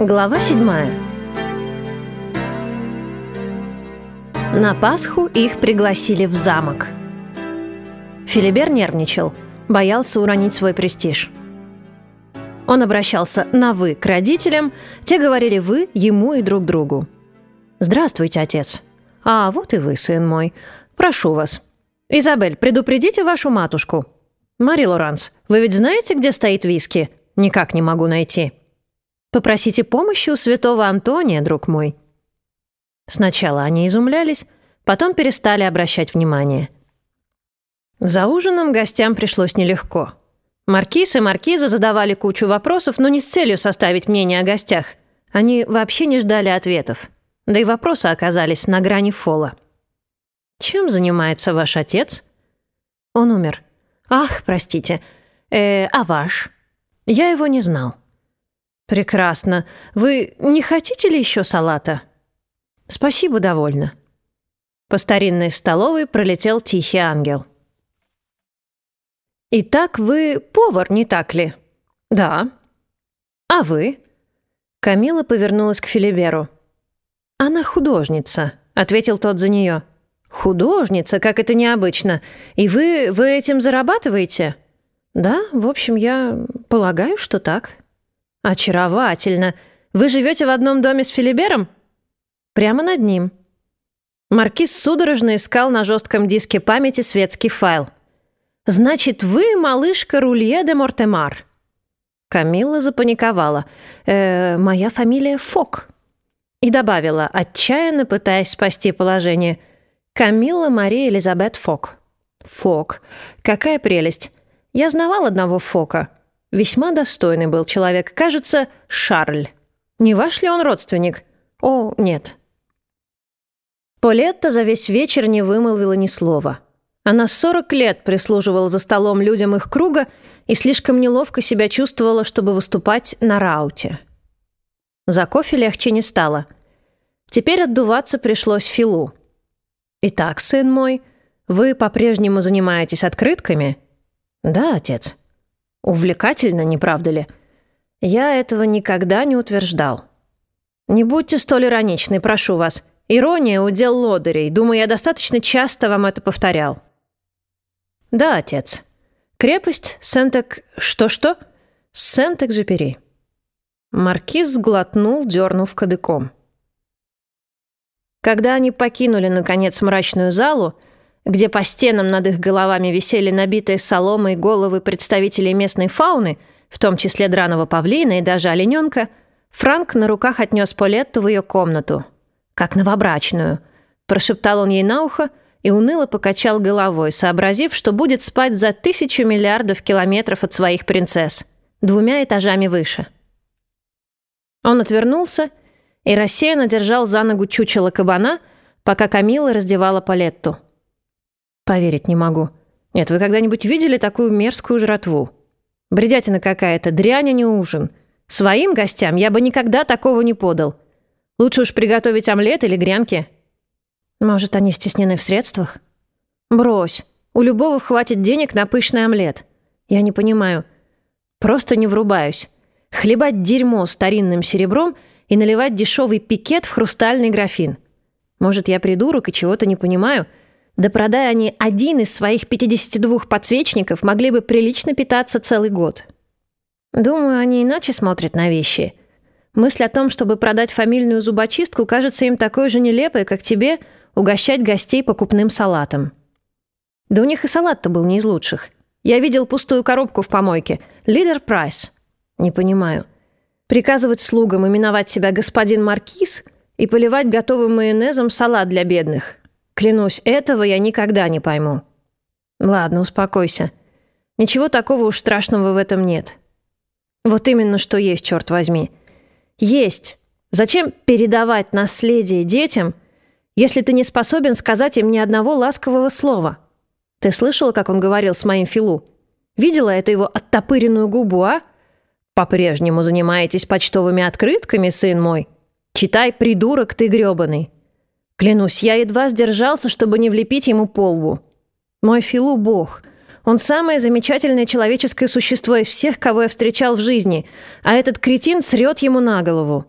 Глава седьмая. На Пасху их пригласили в замок. Филибер нервничал, боялся уронить свой престиж. Он обращался на «вы» к родителям, те говорили «вы» ему и друг другу. «Здравствуйте, отец». «А, вот и вы, сын мой. Прошу вас. Изабель, предупредите вашу матушку». «Мари Лоранс, вы ведь знаете, где стоит виски?» «Никак не могу найти». Попросите помощи у святого Антония, друг мой». Сначала они изумлялись, потом перестали обращать внимание. За ужином гостям пришлось нелегко. Маркиз и маркиза задавали кучу вопросов, но не с целью составить мнение о гостях. Они вообще не ждали ответов. Да и вопросы оказались на грани фола. «Чем занимается ваш отец?» «Он умер». «Ах, простите. Э, а ваш?» «Я его не знал». «Прекрасно. Вы не хотите ли еще салата?» «Спасибо, довольно». По старинной столовой пролетел тихий ангел. «Итак, вы повар, не так ли?» «Да». «А вы?» Камила повернулась к Филиберу. «Она художница», — ответил тот за нее. «Художница? Как это необычно. И вы, вы этим зарабатываете?» «Да, в общем, я полагаю, что так». «Очаровательно. Вы живете в одном доме с Филибером?» «Прямо над ним». Маркиз судорожно искал на жестком диске памяти светский файл. «Значит, вы малышка Рулье де Мортемар?» Камилла запаниковала. «Э, «Моя фамилия Фок». И добавила, отчаянно пытаясь спасти положение. «Камилла Мария Элизабет Фок». «Фок. Какая прелесть. Я знавал одного Фока». Весьма достойный был человек. Кажется, Шарль. Не ваш ли он родственник? О, нет. Полетта за весь вечер не вымолвила ни слова. Она сорок лет прислуживала за столом людям их круга и слишком неловко себя чувствовала, чтобы выступать на рауте. За кофе легче не стало. Теперь отдуваться пришлось Филу. «Итак, сын мой, вы по-прежнему занимаетесь открытками?» «Да, отец». Увлекательно, не правда ли? Я этого никогда не утверждал. Не будьте столь ироничны, прошу вас. Ирония — удел лодырей. Думаю, я достаточно часто вам это повторял. Да, отец. Крепость Сентек... Что-что? Сентек-Жепери. Маркиз сглотнул, дернув кадыком. Когда они покинули, наконец, мрачную залу, где по стенам над их головами висели набитые соломой головы представителей местной фауны, в том числе драного павлина и даже олененка, Франк на руках отнес Полетту в ее комнату. «Как новобрачную», – прошептал он ей на ухо и уныло покачал головой, сообразив, что будет спать за тысячу миллиардов километров от своих принцесс, двумя этажами выше. Он отвернулся и рассеянно держал за ногу чучело кабана, пока Камила раздевала Полетту. Поверить не могу. Нет, вы когда-нибудь видели такую мерзкую жратву? Бредятина какая-то, дрянь, а не ужин. Своим гостям я бы никогда такого не подал. Лучше уж приготовить омлет или грянки. Может, они стеснены в средствах? Брось. У любого хватит денег на пышный омлет. Я не понимаю. Просто не врубаюсь. Хлебать дерьмо старинным серебром и наливать дешевый пикет в хрустальный графин. Может, я придурок и чего-то не понимаю — да продая они один из своих 52 подсвечников, могли бы прилично питаться целый год. Думаю, они иначе смотрят на вещи. Мысль о том, чтобы продать фамильную зубочистку, кажется им такой же нелепой, как тебе угощать гостей покупным салатом. Да у них и салат-то был не из лучших. Я видел пустую коробку в помойке. Лидер Прайс. Не понимаю. Приказывать слугам именовать себя господин Маркиз и поливать готовым майонезом салат для бедных. Клянусь, этого я никогда не пойму. Ладно, успокойся. Ничего такого уж страшного в этом нет. Вот именно что есть, черт возьми. Есть. Зачем передавать наследие детям, если ты не способен сказать им ни одного ласкового слова? Ты слышала, как он говорил с моим Филу? Видела эту его оттопыренную губу, а? По-прежнему занимаетесь почтовыми открытками, сын мой? Читай, придурок ты грёбаный. Клянусь, я едва сдержался, чтобы не влепить ему по лбу. Мой Филу — бог. Он самое замечательное человеческое существо из всех, кого я встречал в жизни, а этот кретин срет ему на голову.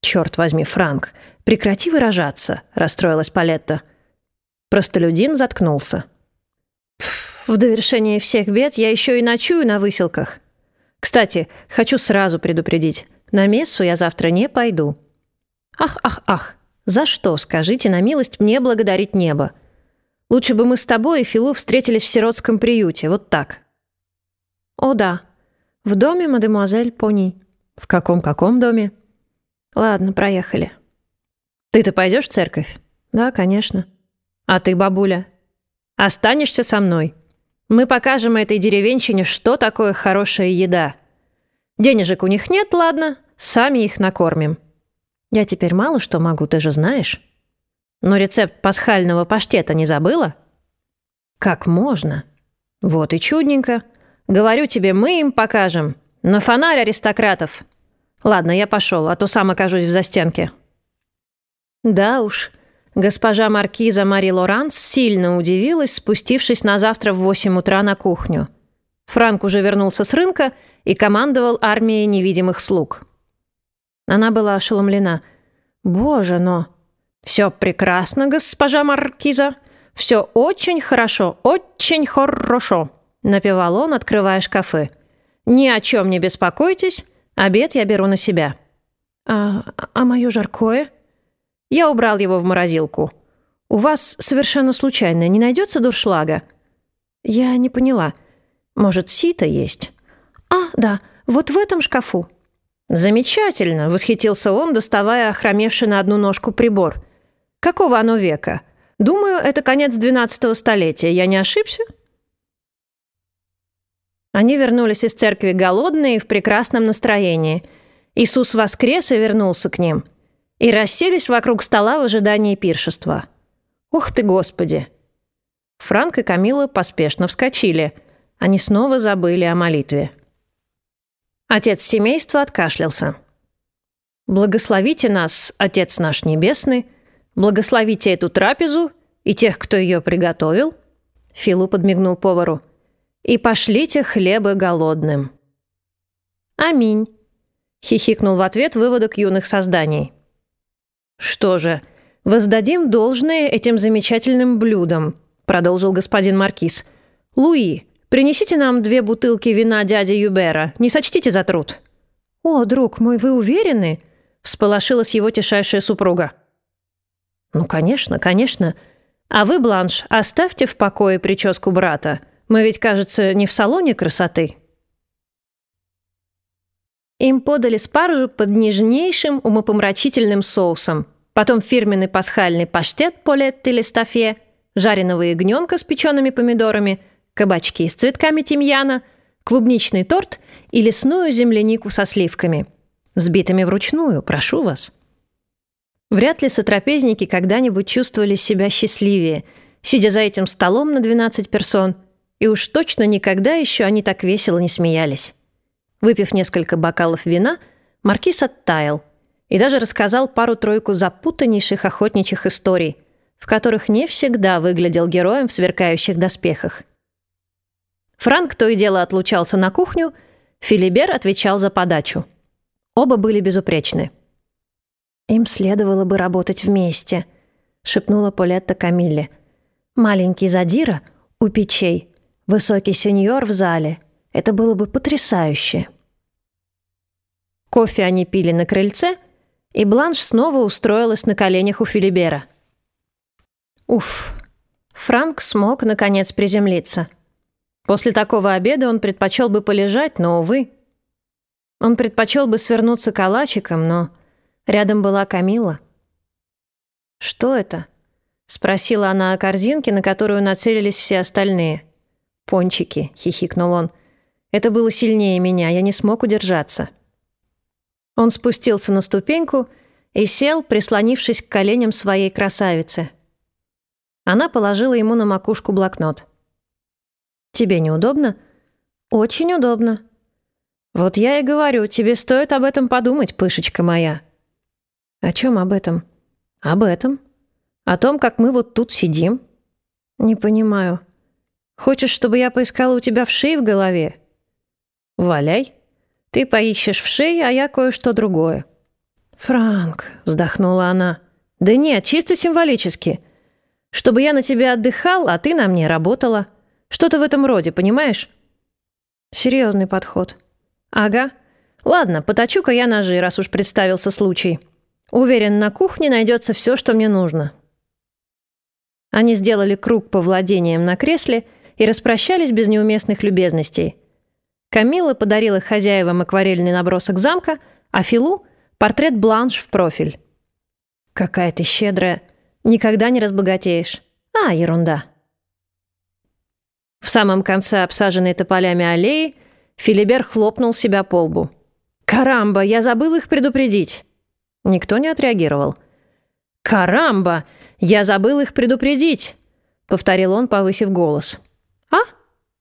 «Черт возьми, Франк, прекрати выражаться», — расстроилась Палетта. Простолюдин заткнулся. «В довершение всех бед я еще и ночую на выселках. Кстати, хочу сразу предупредить, на мессу я завтра не пойду». «Ах, ах, ах, за что, скажите на милость, мне благодарить небо? Лучше бы мы с тобой и Филу встретились в сиротском приюте, вот так». «О да, в доме мадемуазель Пони». «В каком-каком доме?» «Ладно, проехали». «Ты-то пойдешь в церковь?» «Да, конечно». «А ты, бабуля?» «Останешься со мной. Мы покажем этой деревенщине, что такое хорошая еда. Денежек у них нет, ладно, сами их накормим». «Я теперь мало что могу, ты же знаешь». «Но рецепт пасхального паштета не забыла?» «Как можно?» «Вот и чудненько. Говорю тебе, мы им покажем. На фонарь аристократов. Ладно, я пошел, а то сам окажусь в застенке». Да уж, госпожа маркиза Мари Лоранс сильно удивилась, спустившись на завтра в восемь утра на кухню. Франк уже вернулся с рынка и командовал армией невидимых слуг. Она была ошеломлена. «Боже, но...» «Все прекрасно, госпожа маркиза. Все очень хорошо, очень хорошо», — напевал он, открывая шкафы. «Ни о чем не беспокойтесь, обед я беру на себя». «А, а мое жаркое?» Я убрал его в морозилку. У вас совершенно случайно не найдется дуршлага? Я не поняла. Может, сито есть? А, да, вот в этом шкафу. Замечательно, восхитился он, доставая охромевший на одну ножку прибор. Какого оно века? Думаю, это конец двенадцатого столетия. Я не ошибся? Они вернулись из церкви голодные и в прекрасном настроении. Иисус воскрес и вернулся к ним и расселись вокруг стола в ожидании пиршества. «Ух ты, Господи!» Франк и Камила поспешно вскочили. Они снова забыли о молитве. Отец семейства откашлялся. «Благословите нас, Отец наш Небесный, благословите эту трапезу и тех, кто ее приготовил», Филу подмигнул повару, «и пошлите хлеба голодным». «Аминь», — хихикнул в ответ выводок юных созданий. «Что же, воздадим должное этим замечательным блюдам», продолжил господин Маркиз. «Луи, принесите нам две бутылки вина дяди Юбера, не сочтите за труд». «О, друг мой, вы уверены?» всполошилась его тишайшая супруга. «Ну, конечно, конечно. А вы, Бланш, оставьте в покое прическу брата. Мы ведь, кажется, не в салоне красоты». Им подали спаржу под нежнейшим умопомрачительным соусом. Потом фирменный пасхальный паштет полетти листафе, жареного ягненка с печеными помидорами, кабачки с цветками тимьяна, клубничный торт и лесную землянику со сливками. Взбитыми вручную, прошу вас. Вряд ли сотрапезники когда-нибудь чувствовали себя счастливее, сидя за этим столом на 12 персон, и уж точно никогда еще они так весело не смеялись. Выпив несколько бокалов вина, маркиз оттаял и даже рассказал пару-тройку запутаннейших охотничьих историй, в которых не всегда выглядел героем в сверкающих доспехах. Франк то и дело отлучался на кухню, Филибер отвечал за подачу. Оба были безупречны. «Им следовало бы работать вместе», — шепнула Полетта Камилле. «Маленький задира у печей, высокий сеньор в зале. Это было бы потрясающе». Кофе они пили на крыльце, и Бланш снова устроилась на коленях у Филибера. Уф, Франк смог, наконец, приземлиться. После такого обеда он предпочел бы полежать, но, увы. Он предпочел бы свернуться калачиком, но рядом была Камила. «Что это?» — спросила она о корзинке, на которую нацелились все остальные. «Пончики», — хихикнул он. «Это было сильнее меня, я не смог удержаться». Он спустился на ступеньку и сел, прислонившись к коленям своей красавицы. Она положила ему на макушку блокнот. «Тебе неудобно?» «Очень удобно». «Вот я и говорю, тебе стоит об этом подумать, пышечка моя». «О чем об этом?» «Об этом. О том, как мы вот тут сидим». «Не понимаю. Хочешь, чтобы я поискала у тебя в шее в голове?» «Валяй». Ты поищешь в шее, а я кое-что другое». «Франк», — вздохнула она. «Да нет, чисто символически. Чтобы я на тебя отдыхал, а ты на мне работала. Что-то в этом роде, понимаешь?» Серьезный подход. «Ага. Ладно, поточу-ка я ножи, раз уж представился случай. Уверен, на кухне найдется все, что мне нужно». Они сделали круг по владениям на кресле и распрощались без неуместных любезностей. Камила подарила хозяевам акварельный набросок замка, а Филу — портрет Бланш в профиль. «Какая ты щедрая! Никогда не разбогатеешь!» «А, ерунда!» В самом конце обсаженной тополями аллеи Филибер хлопнул себя по лбу. «Карамба, я забыл их предупредить!» Никто не отреагировал. «Карамба! Я забыл их предупредить!» — повторил он, повысив голос. «А?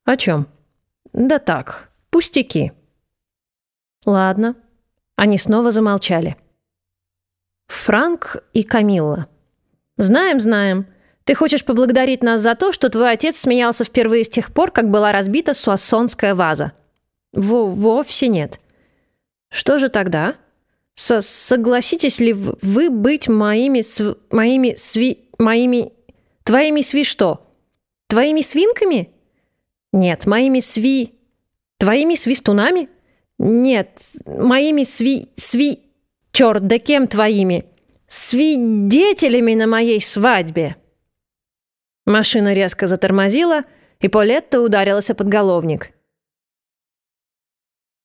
О чем?» «Да так, пустяки». «Ладно». Они снова замолчали. Франк и Камилла. «Знаем, знаем. Ты хочешь поблагодарить нас за то, что твой отец смеялся впервые с тех пор, как была разбита суассонская ваза?» Во «Вовсе нет». «Что же тогда?» Со «Согласитесь ли вы быть моими... Св... моими сви... моими... твоими сви что? Твоими свинками?» «Нет, моими сви... твоими свистунами?» «Нет, моими сви... сви... Черт, да кем твоими? Свидетелями на моей свадьбе!» Машина резко затормозила, и Полетта ударилась о подголовник.